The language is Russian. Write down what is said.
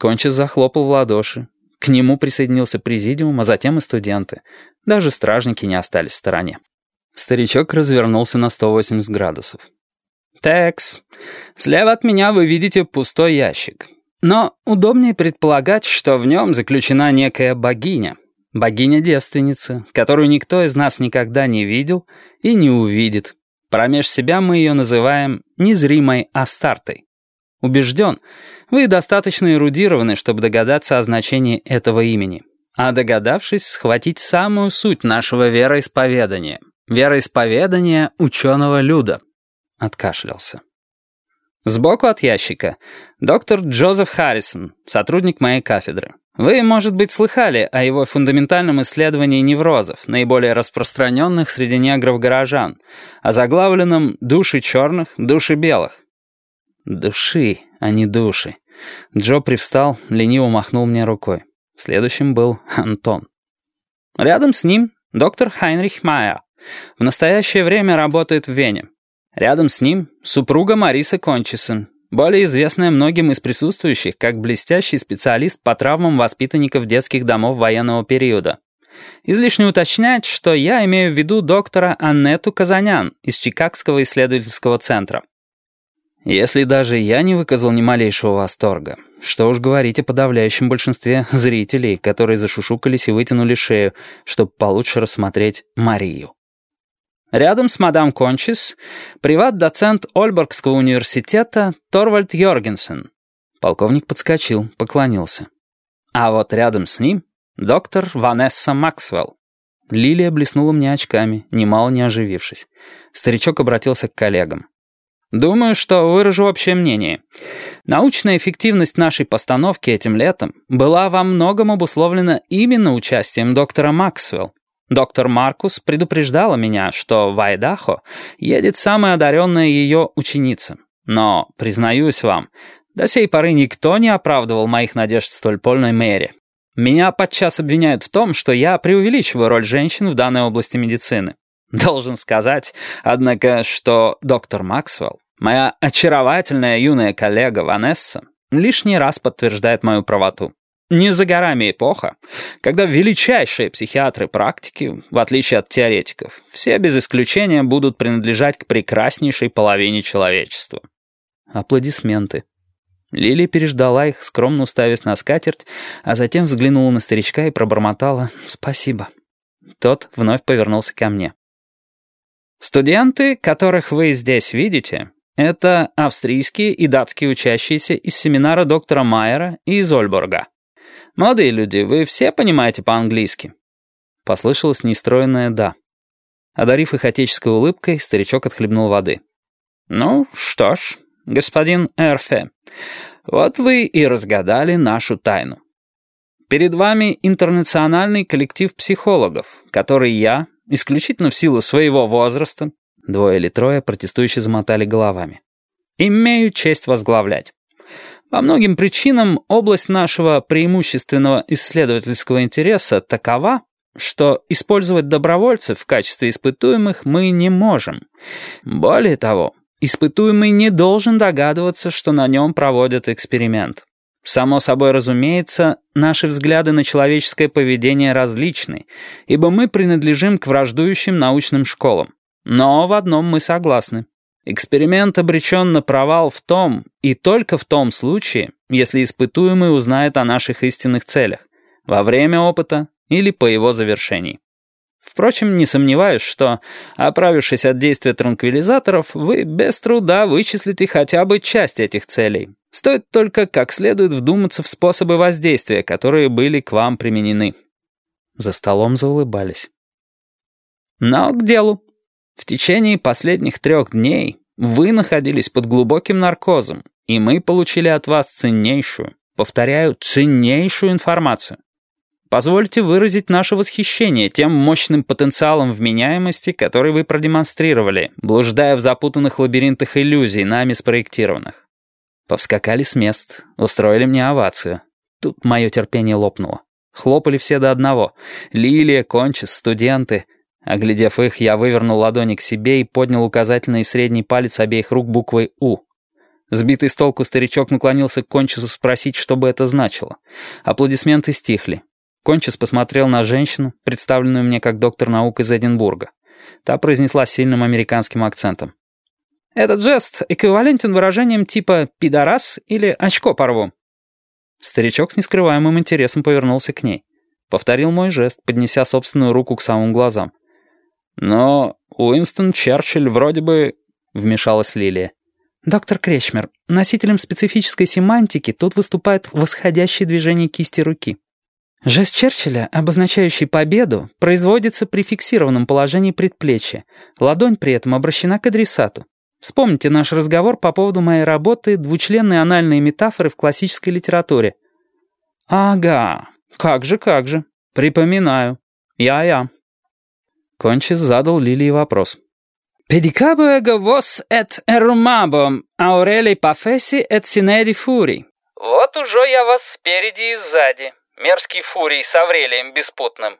Кончис захлопал в ладоши. К нему присоединился президиум, а затем и студенты. Даже стражники не остались в стороне. Старичок развернулся на 180 градусов. «Текс, слева от меня вы видите пустой ящик. Но удобнее предполагать, что в нем заключена некая богиня. Богиня-девственница, которую никто из нас никогда не видел и не увидит. Промеж себя мы ее называем незримой Астартой. Убежден, вы достаточно эрудированы, чтобы догадаться о значении этого имени. А догадавшись, схватить самую суть нашего вероисповедания. Вероисповедание ученого Люда. Откашлялся. Сбоку от ящика доктор Джозеф Харрисон, сотрудник моей кафедры. Вы, может быть, слыхали о его фундаментальном исследовании неврозов, наиболее распространенных среди негров-горожан, о заглавленном «Души черных, души белых». Души, а не души. Джо привстал, лениво махнул мне рукой. Следующим был Антон. Рядом с ним доктор Хайнрих Майер. В настоящее время работает в Вене. Рядом с ним супруга Мариса Кончисон, более известная многим из присутствующих как блестящий специалист по травмам воспитанников детских домов военного периода. Излишне уточнять, что я имею в виду доктора Аннету Казанян из Чикагского исследовательского центра. Если даже я не выказал ни малейшего восторга, что уж говорить о подавляющем большинстве зрителей, которые зашушукались и вытянули шею, чтобы получше рассмотреть Марию. Рядом с мадам Кончис приват-доцент Ольборгского университета Торвальд Йоргенсен. Полковник подскочил, поклонился. А вот рядом с ним доктор Ванесса Максвелл. Лилия блеснула мне очками, немало не оживившись. Старичок обратился к коллегам. «Думаю, что выражу общее мнение. Научная эффективность нашей постановки этим летом была во многом обусловлена именно участием доктора Максвелл. Доктор Маркус предупреждала меня, что в Айдахо едет самая одаренная ее ученица. Но, признаюсь вам, до сей поры никто не оправдывал моих надежд столь полной мере. Меня подчас обвиняют в том, что я преувеличиваю роль женщин в данной области медицины. Должен сказать, однако, что доктор Максвелл, моя очаровательная юная коллега Ванесса, лишний раз подтверждает мою правоту. Не за горами эпоха, когда величайшие психиатры практики, в отличие от теоретиков, все без исключения будут принадлежать к прекраснейшей половине человечества. Аплодисменты. Лили переждала их, скромно уставясь на скатерть, а затем взглянула на старичка и пробормотала «Спасибо». Тот вновь повернулся ко мне. «Студенты, которых вы здесь видите, это австрийские и датские учащиеся из семинара доктора Майера и из Ольборга. «Молодые люди, вы все понимаете по-английски?» Послышалось нестроенное «да». Одарив их отеческой улыбкой, старичок отхлебнул воды. «Ну, что ж, господин Эрфе, вот вы и разгадали нашу тайну. Перед вами интернациональный коллектив психологов, который я, исключительно в силу своего возраста, двое или трое протестующие замотали головами, имею честь возглавлять. По многим причинам область нашего преимущественного исследовательского интереса такова, что использовать добровольцев в качестве испытуемых мы не можем. Более того, испытуемый не должен догадываться, что на нем проводят эксперимент. Само собой разумеется, наши взгляды на человеческое поведение различны, ибо мы принадлежим к враждующим научным школам. Но в одном мы согласны. Эксперимент обречен на провал в том и только в том случае, если испытуемый узнает о наших истинных целях, во время опыта или по его завершении. Впрочем, не сомневаюсь, что, оправившись от действия транквилизаторов, вы без труда вычислите хотя бы часть этих целей. Стоит только как следует вдуматься в способы воздействия, которые были к вам применены. За столом заулыбались. Но к делу. В течение последних трех дней вы находились под глубоким наркозом, и мы получили от вас ценнейшую, повторяю, ценнейшую информацию. Позвольте выразить наше восхищение тем мощным потенциалом вменяемости, который вы продемонстрировали, блуждая в запутанных лабиринтах иллюзий, нами спроектированных. Повскакали с мест, устроили мне овацию. Тут мое терпение лопнуло. Хлопали все до одного. Лилия, Кончис, студенты — Оглядев их, я вывернул ладони к себе и поднял указательный и средний палец обеих рук буквой «У». Сбитый с толку старичок наклонился к Кончису спросить, что бы это значило. Аплодисменты стихли. Кончис посмотрел на женщину, представленную мне как доктор наук из Эдинбурга. Та произнесла сильным американским акцентом. «Этот жест эквивалентен выражениям типа «пидорас» или «очко порву». Старичок с нескрываемым интересом повернулся к ней. Повторил мой жест, поднеся собственную руку к самым глазам. «Но Уинстон Черчилль вроде бы...» — вмешалась Лилия. «Доктор Кречмер, носителем специфической семантики тут выступает восходящее движение кисти руки. Жест Черчилля, обозначающий победу, производится при фиксированном положении предплечья. Ладонь при этом обращена к адресату. Вспомните наш разговор по поводу моей работы «Двучленные анальные метафоры в классической литературе». «Ага, как же, как же. Припоминаю. Я-я». Кончис задал Лилии вопрос. «Pedicabo vos et erumabom, aureli pafesi et sinedi фури». «Вот уже я вас спереди и сзади, мерзкий фурий с Аврелием беспутным».